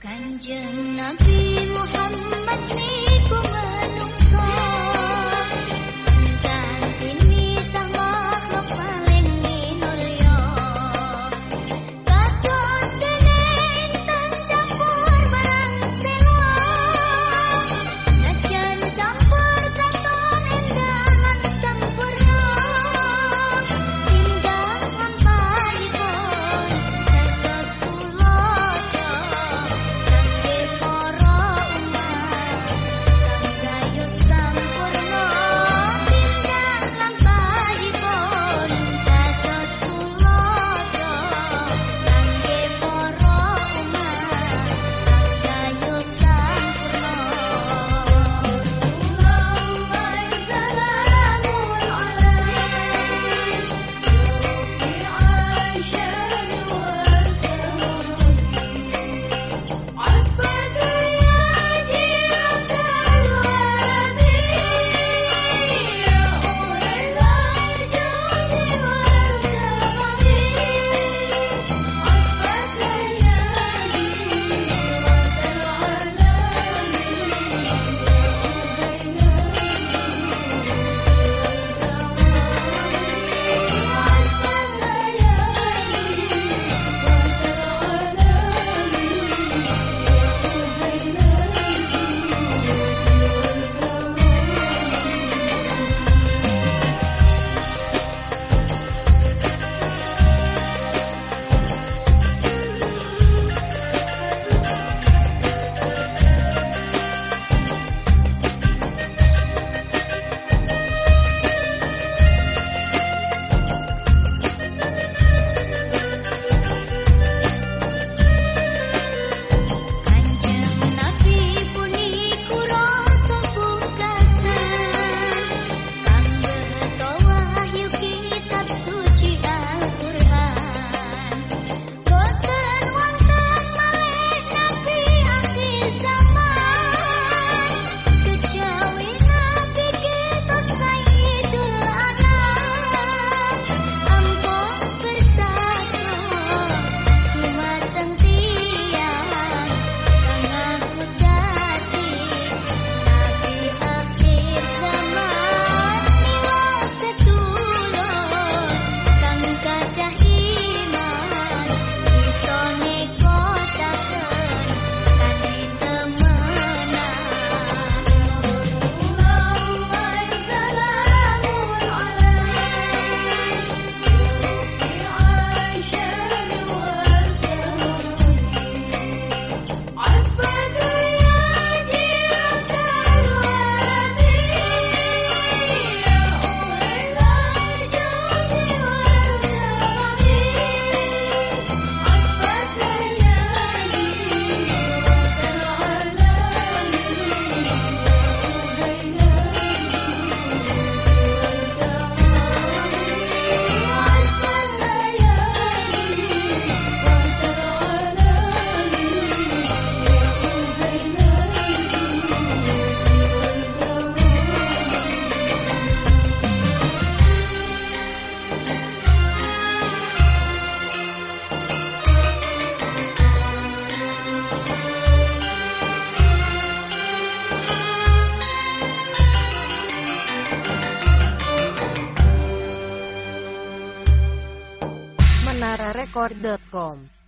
Kanjeng Nabi Muhammad ni menararecord.com.